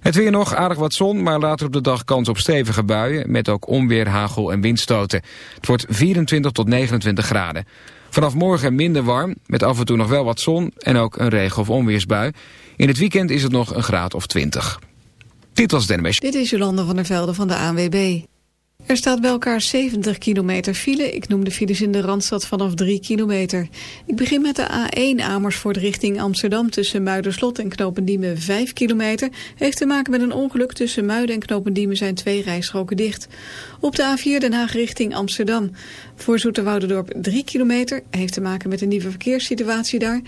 Het weer nog, aardig wat zon, maar later op de dag kans op stevige buien... met ook onweer, hagel en windstoten. Het wordt 24 tot 29 graden. Vanaf morgen minder warm, met af en toe nog wel wat zon... en ook een regen- of onweersbui. In het weekend is het nog een graad of 20. Dit was Dennis. Dit is Jolande van der Velde van de ANWB. Er staat bij elkaar 70 kilometer file. Ik noem de files in de Randstad vanaf 3 kilometer. Ik begin met de A1 Amersfoort richting Amsterdam... tussen Muiderslot en Knopendiemen 5 kilometer. Heeft te maken met een ongeluk tussen Muiden en Knopendiemen... zijn twee rijstroken dicht. Op de A4 Den Haag richting Amsterdam. Voor Zoeterwoudendorp 3 kilometer. Heeft te maken met een nieuwe verkeerssituatie daar.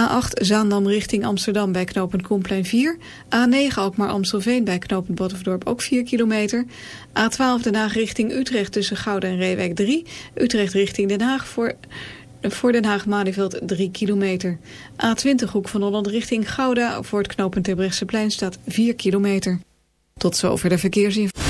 A8 Zaandam richting Amsterdam bij knooppunt Komplein 4. A9 Alkmaar Amstelveen bij knooppunt Bottenverdorp ook 4 kilometer. A12 Den Haag richting Utrecht tussen Gouda en Reewijk 3. Utrecht richting Den Haag voor... Voor Den Haag-Malieveld 3 kilometer. A20 Hoek van Holland richting Gouda voor het knooppunt Terbrechtseplein staat 4 kilometer. Tot zover de verkeersinformatie.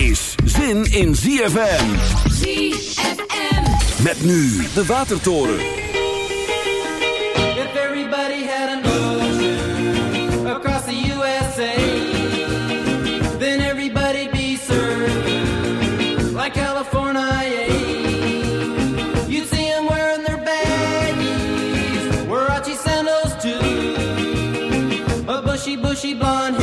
is zin in ZFM. ZFM. Met nu de Watertoren. If everybody had an ocean across the USA, then everybody'd be served like California. You'd see them wearing their baggies, Warachi sandals too, a bushy, bushy blonde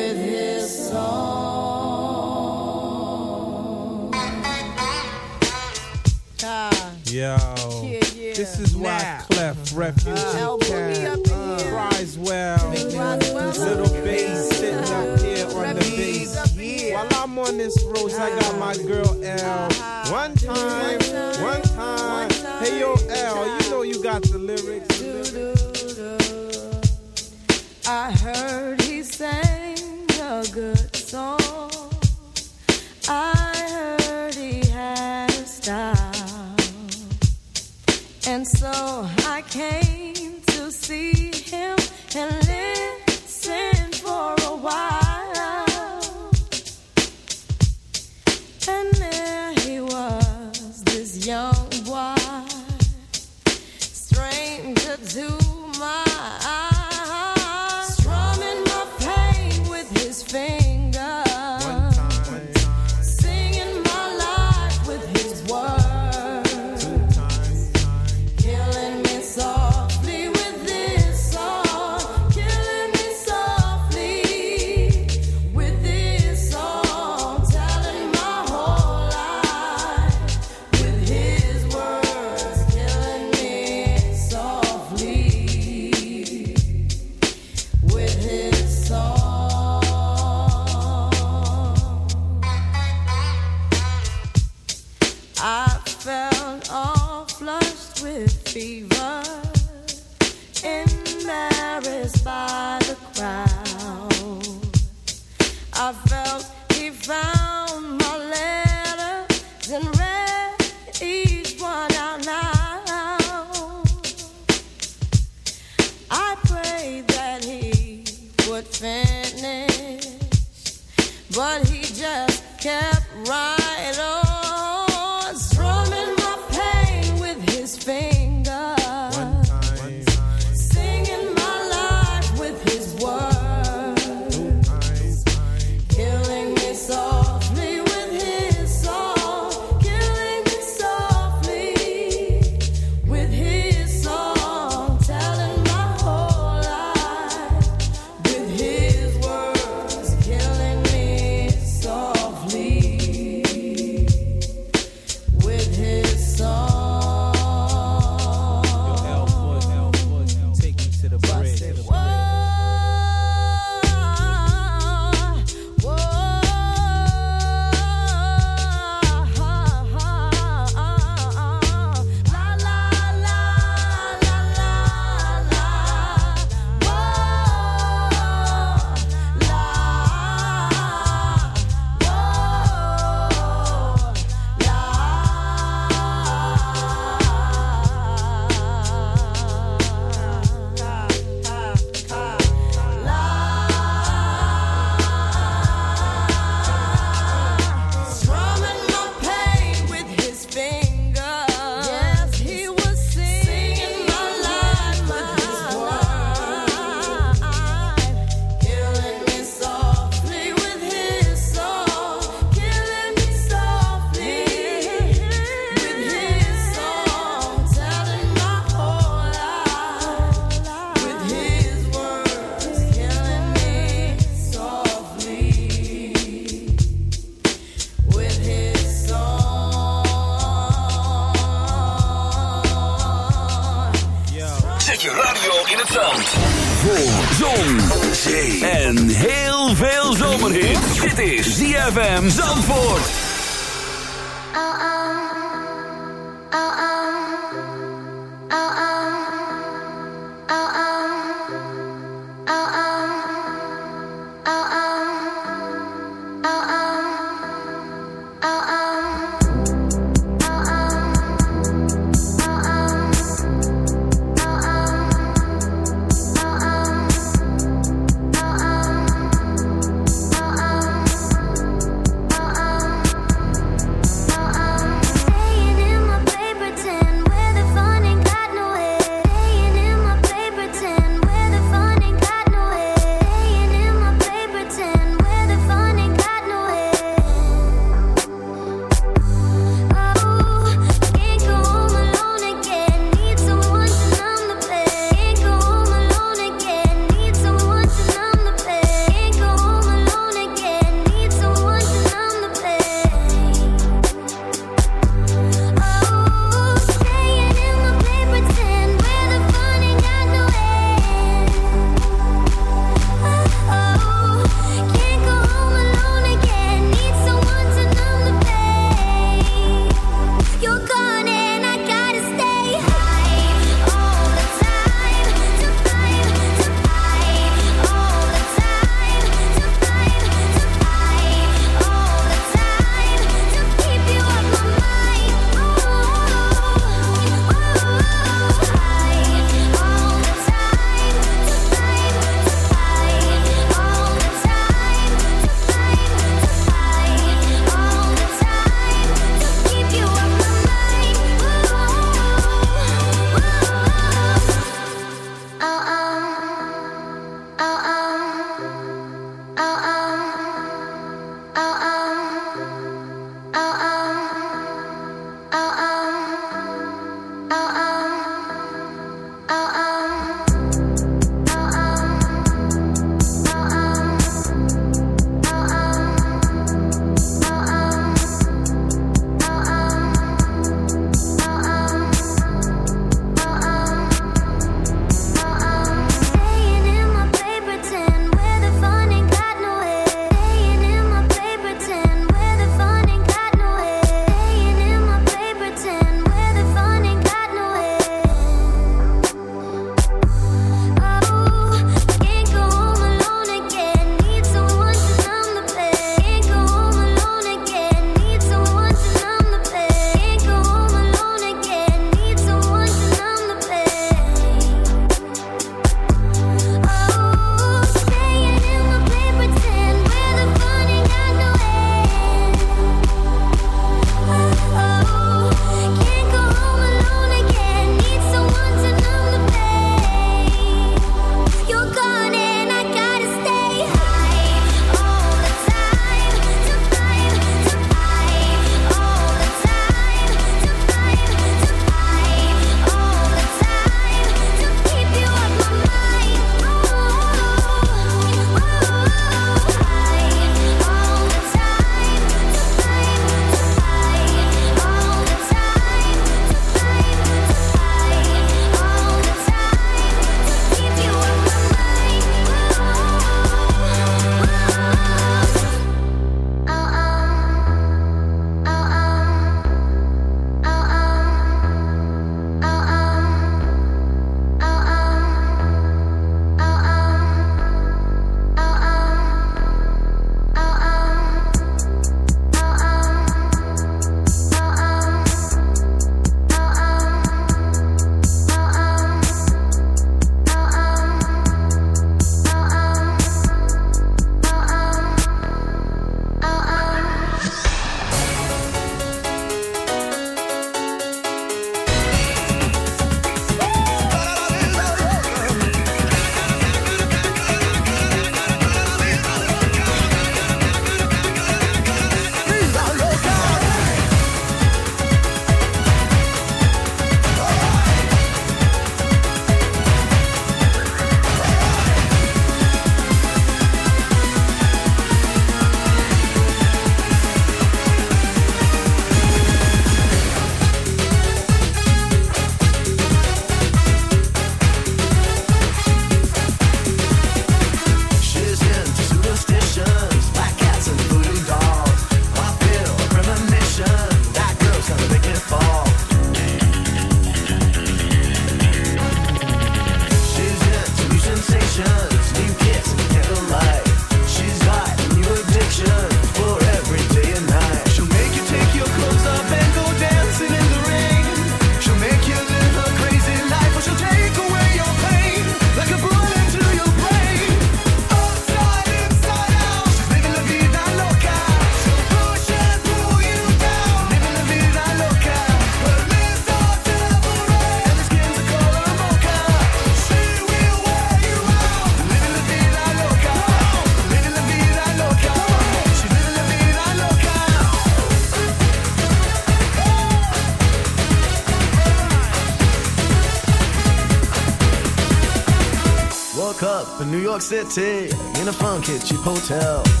York City in a fun cheap hotel.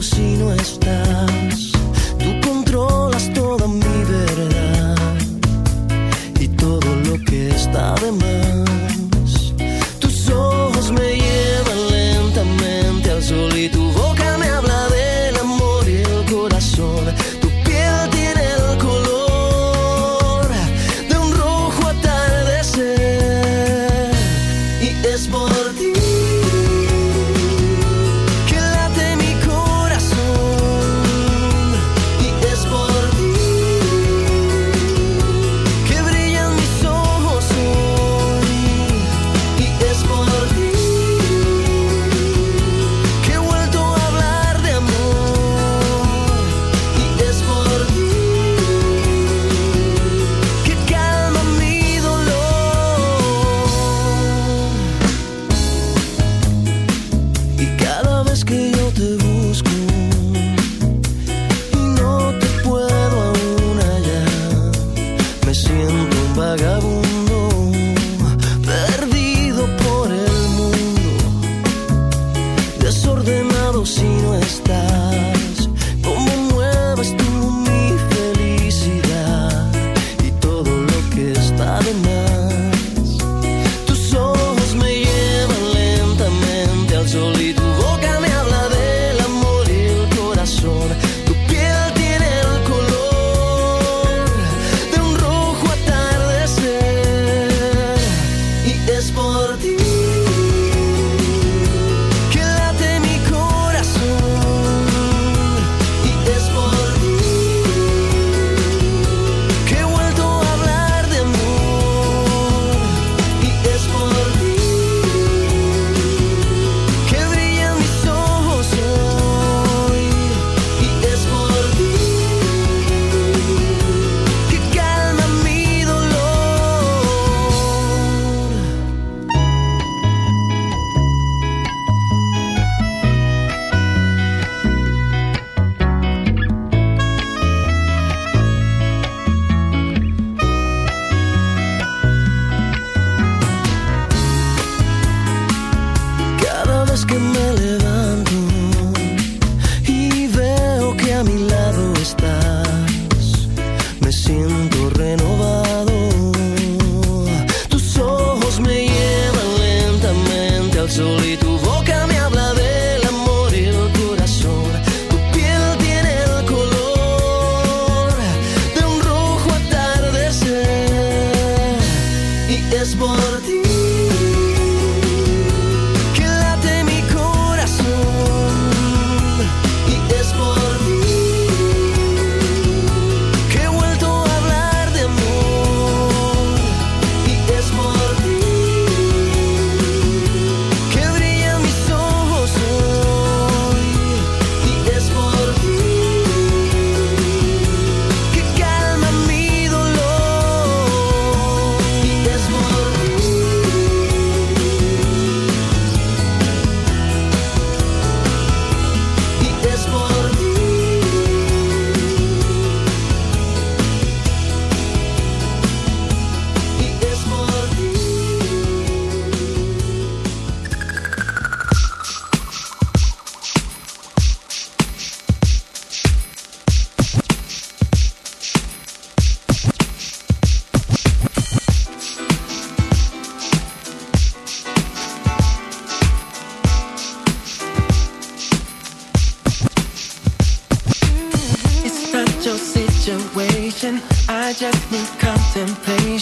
si no está.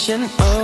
Contemplation over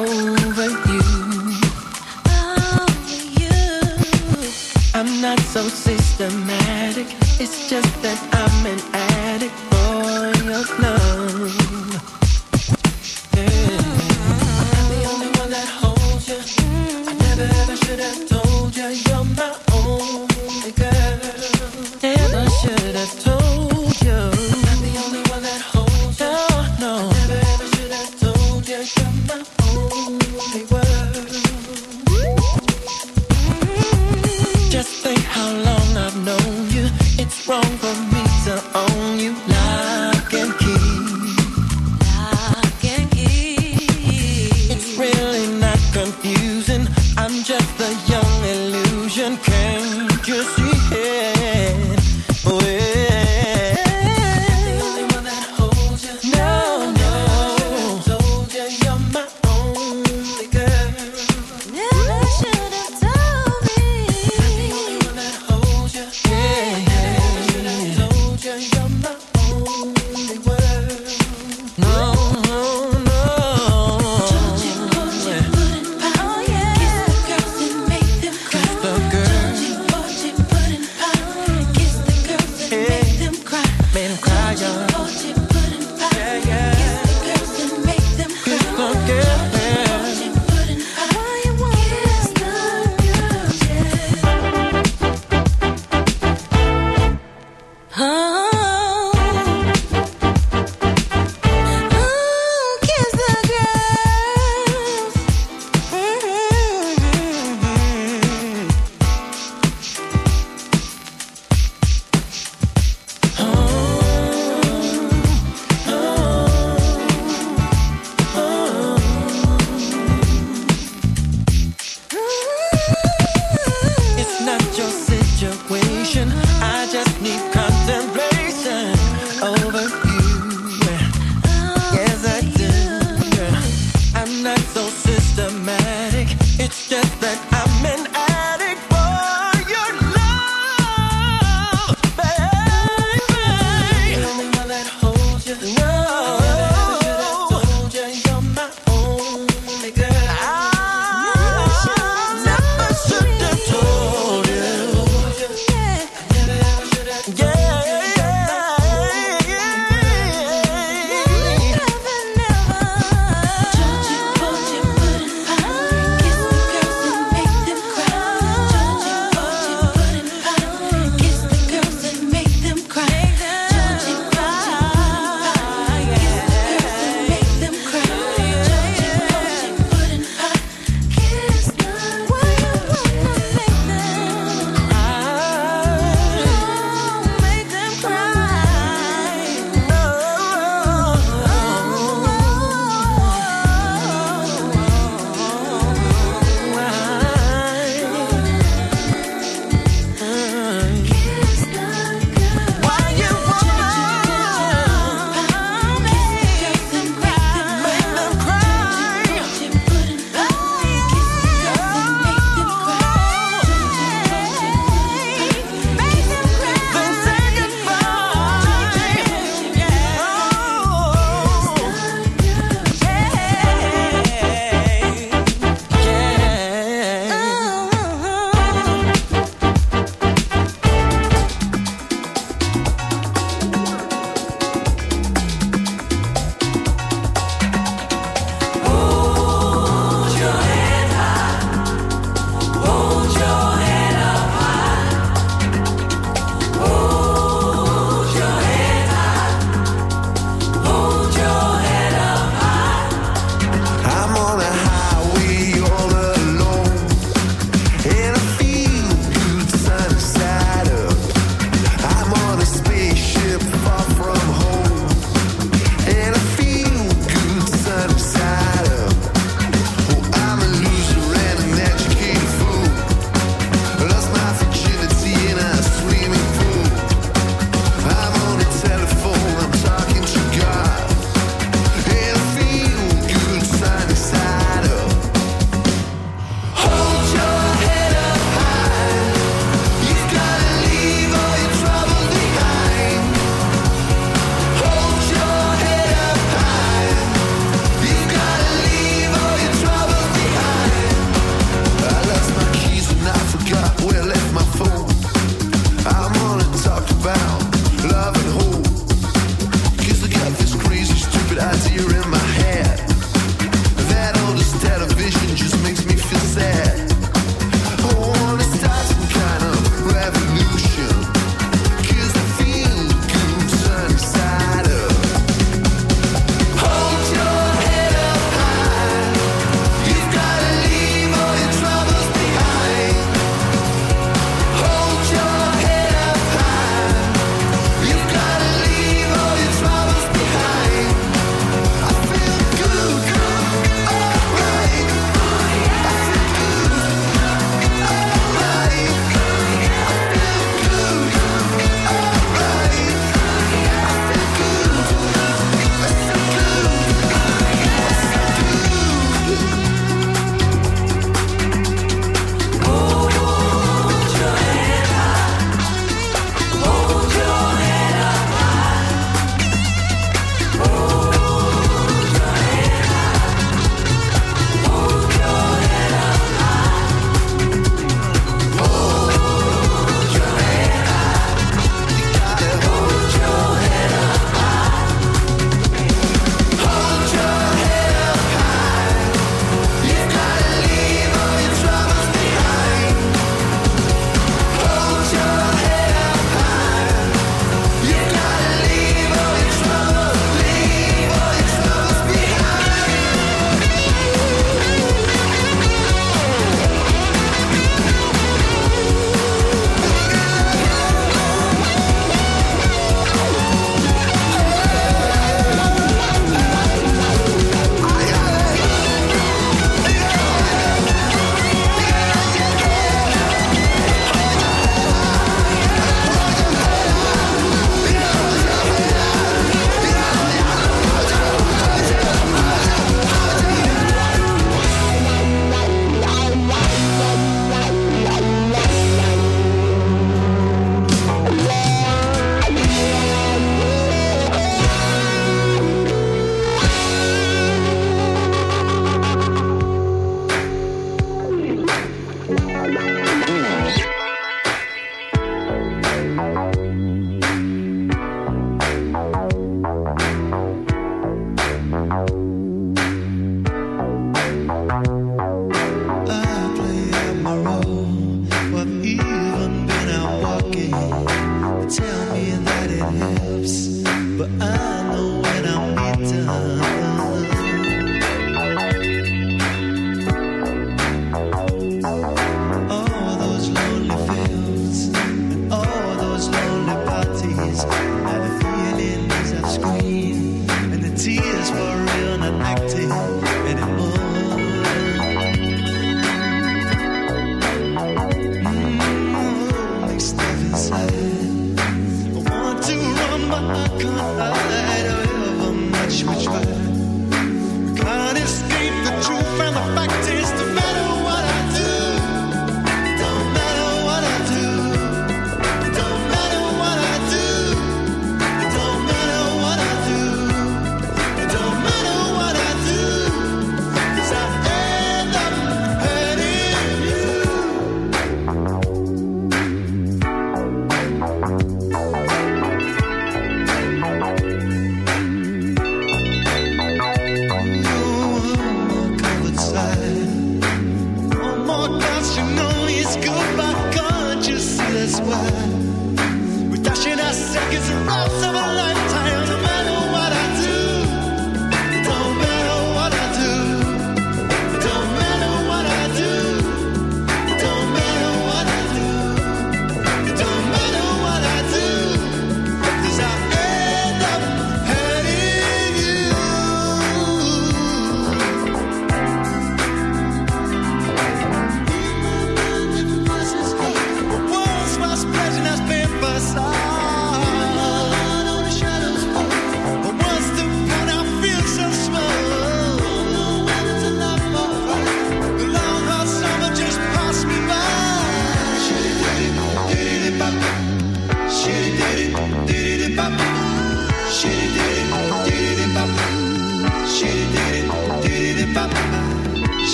why. We're dashing our seconds and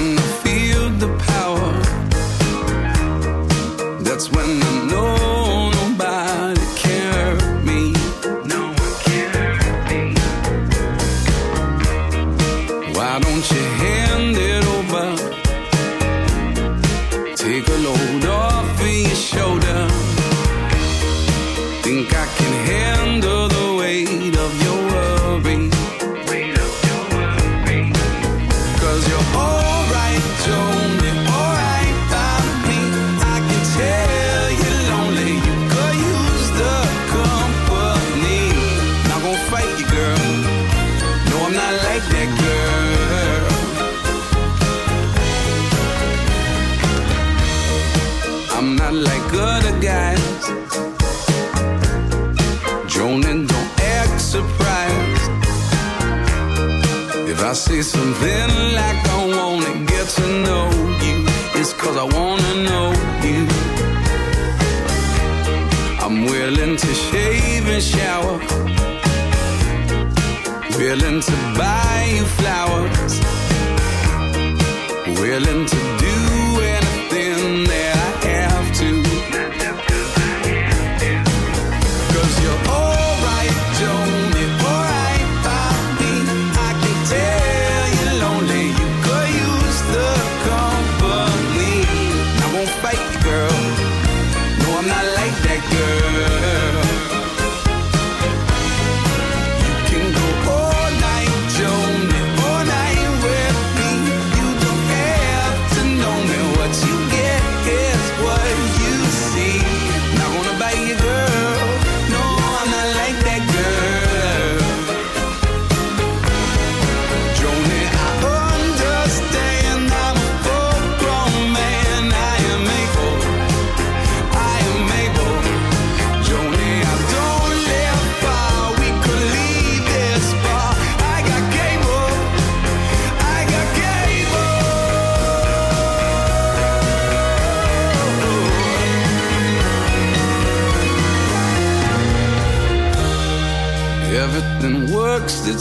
and the fear willing to get to know you. Is cause I wanna know you. I'm willin to shave and shower, willing to buy you flowers, willing to do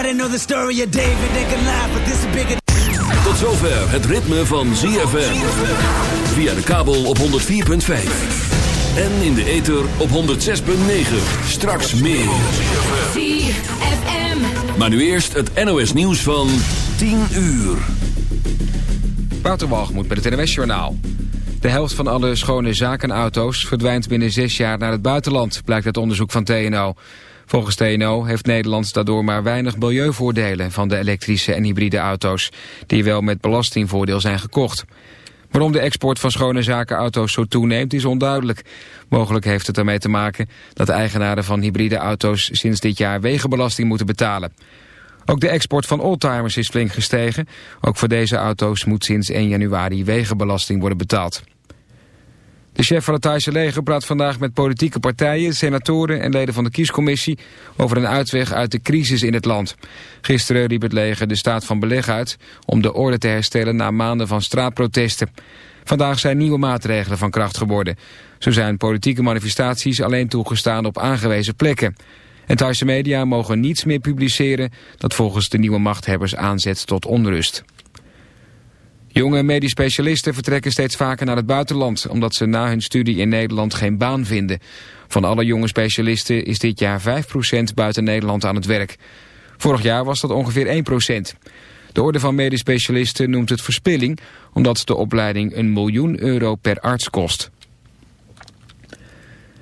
Everybody know the story of David. They can laugh, but this is bigger. Tot zover het ritme van ZFM. Via de kabel op 104.5. En in de ether op 106.9. Straks meer. ZFM. Maar nu eerst het NOS nieuws van 10 uur. Waterwalgemoed met het NWS-journaal. De helft van alle schone zakenauto's verdwijnt binnen zes jaar naar het buitenland, blijkt uit onderzoek van TNO. Volgens TNO heeft Nederland daardoor maar weinig milieuvoordelen van de elektrische en hybride auto's, die wel met belastingvoordeel zijn gekocht. Waarom de export van schone zakenauto's zo toeneemt is onduidelijk. Mogelijk heeft het ermee te maken dat eigenaren van hybride auto's sinds dit jaar wegenbelasting moeten betalen. Ook de export van oldtimers is flink gestegen. Ook voor deze auto's moet sinds 1 januari wegenbelasting worden betaald. De chef van het Thaise leger praat vandaag met politieke partijen, senatoren en leden van de kiescommissie over een uitweg uit de crisis in het land. Gisteren riep het leger de staat van beleg uit om de orde te herstellen na maanden van straatprotesten. Vandaag zijn nieuwe maatregelen van kracht geworden. Zo zijn politieke manifestaties alleen toegestaan op aangewezen plekken. En Thaise media mogen niets meer publiceren dat volgens de nieuwe machthebbers aanzet tot onrust. Jonge medisch specialisten vertrekken steeds vaker naar het buitenland... omdat ze na hun studie in Nederland geen baan vinden. Van alle jonge specialisten is dit jaar 5% buiten Nederland aan het werk. Vorig jaar was dat ongeveer 1%. De Orde van Medisch Specialisten noemt het verspilling... omdat de opleiding een miljoen euro per arts kost.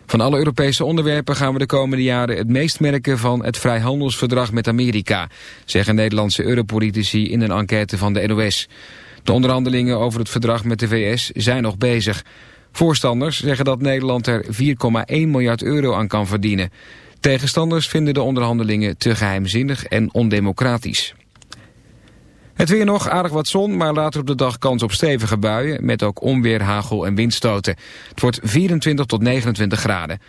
Van alle Europese onderwerpen gaan we de komende jaren het meest merken van het vrijhandelsverdrag met Amerika, zeggen Nederlandse europolitici in een enquête van de NOS. De onderhandelingen over het verdrag met de VS zijn nog bezig. Voorstanders zeggen dat Nederland er 4,1 miljard euro aan kan verdienen. Tegenstanders vinden de onderhandelingen te geheimzinnig en ondemocratisch. Het weer nog, aardig wat zon, maar later op de dag kans op stevige buien... met ook onweer, hagel en windstoten. Het wordt 24 tot 29 graden.